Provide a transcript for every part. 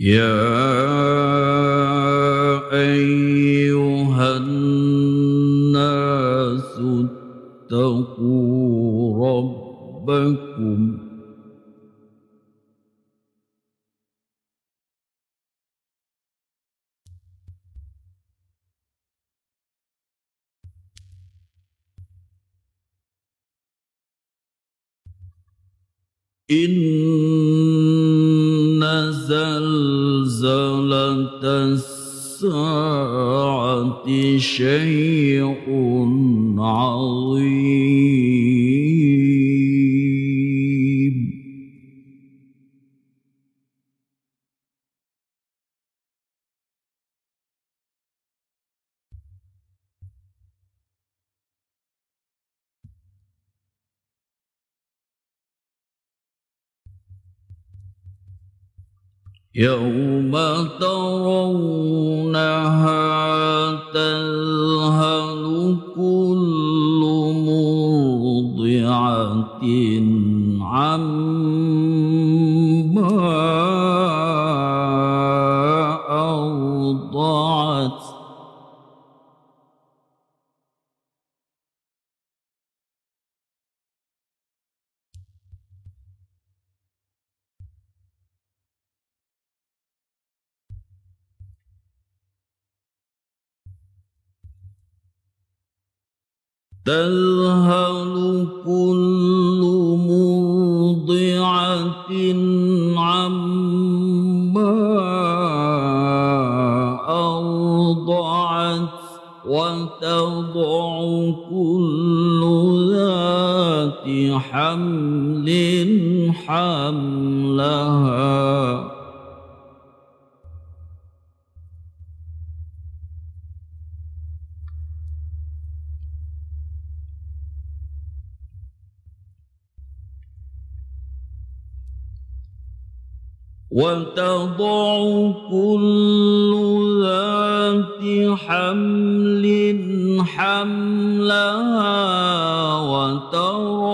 يا أيها الناس اتقوا ربكم. إن الساعة شيء عظيم. يوم ترونها تذهل كل مرضعة عما أرضعت تذهل كل مرضعة عما أرضعت وتضع كل ذات حمل حملها. وتضع كل ذات حمل حملها وترى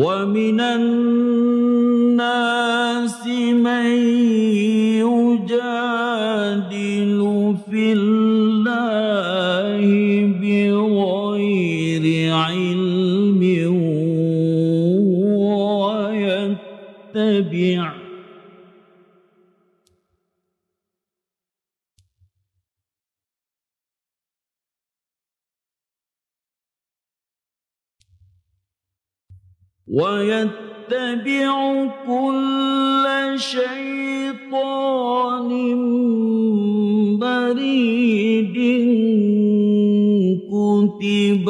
ومن الناس من يجادل في الله ويتبع كل شيطان مريد كتب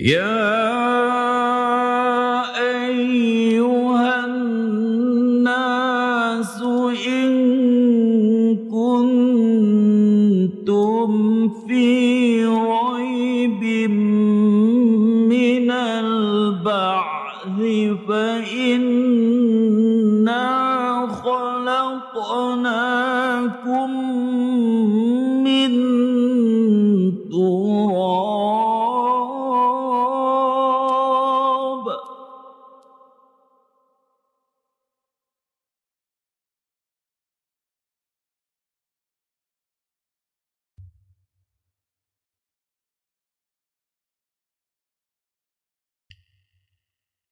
يا أيها الناس إن كنتم في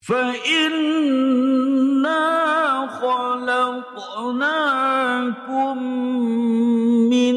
فإنا خلقناكم من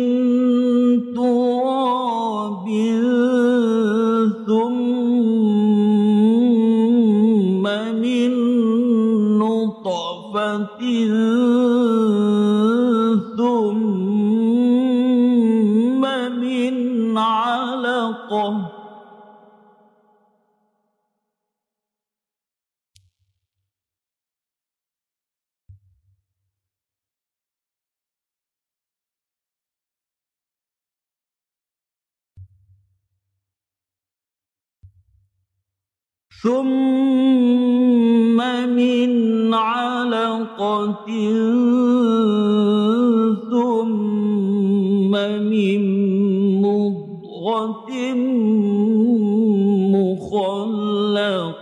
ثم من علقة ثم من مضغة مخلقة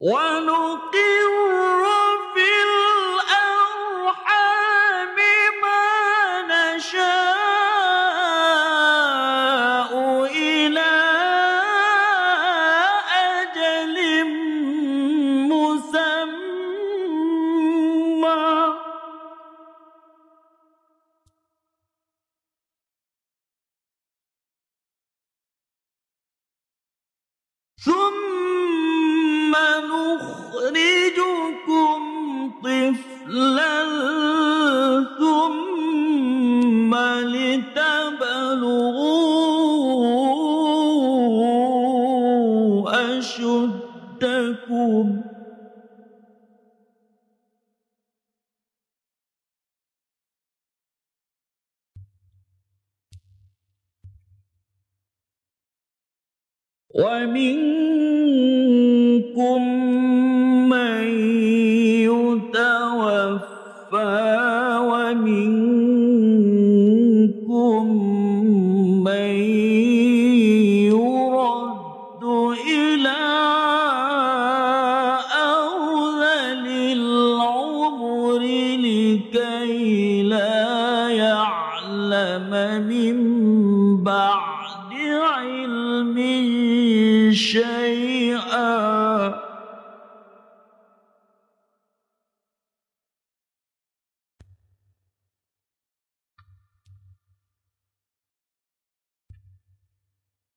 ونقر ومنكم من يتوفى ومنكم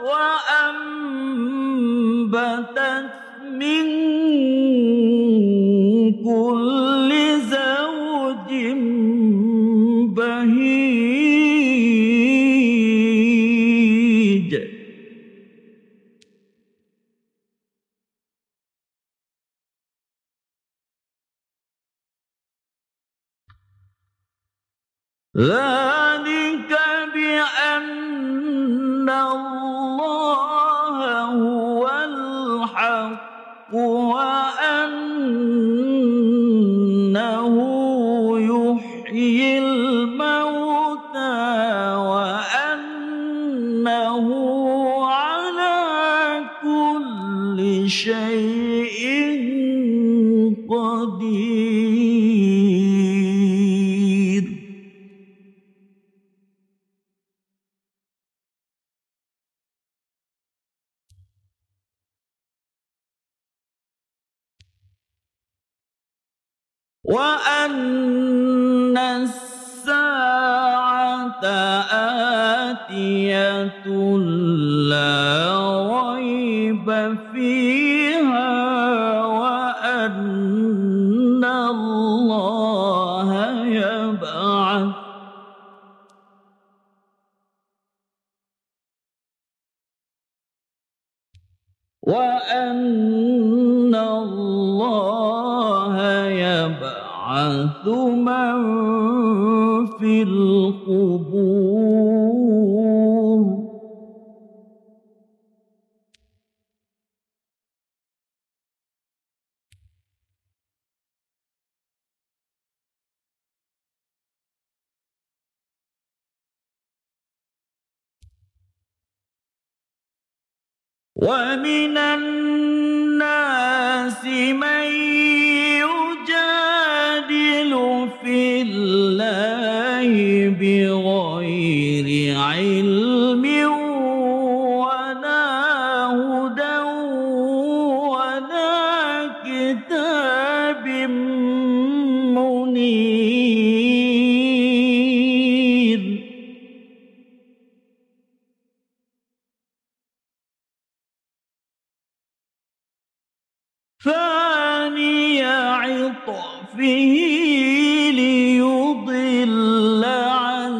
وأنبتت من كل زوج بهيج. ذلك على كل شيء قدير. وأن الساعة آتية لا ريب فيها وأن الله يبعث وأن الله يبعث من في القبور ومن الناس ثاني عطفه ليضل عن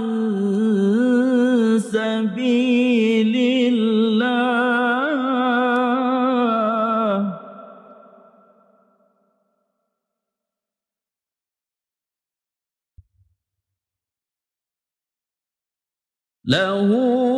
سبيل الله. له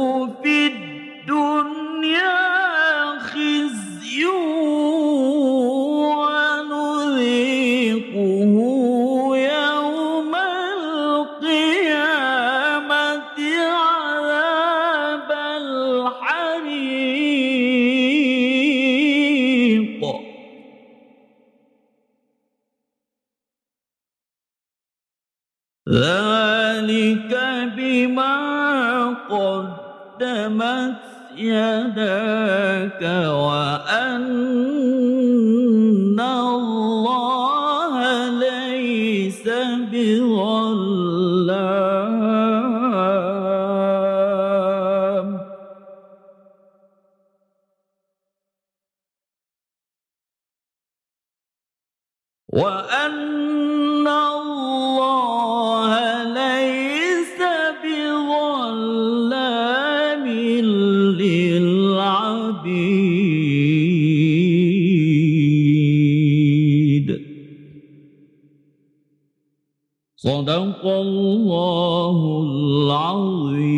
بما قدمت يداك وأن الله صدق الله العظيم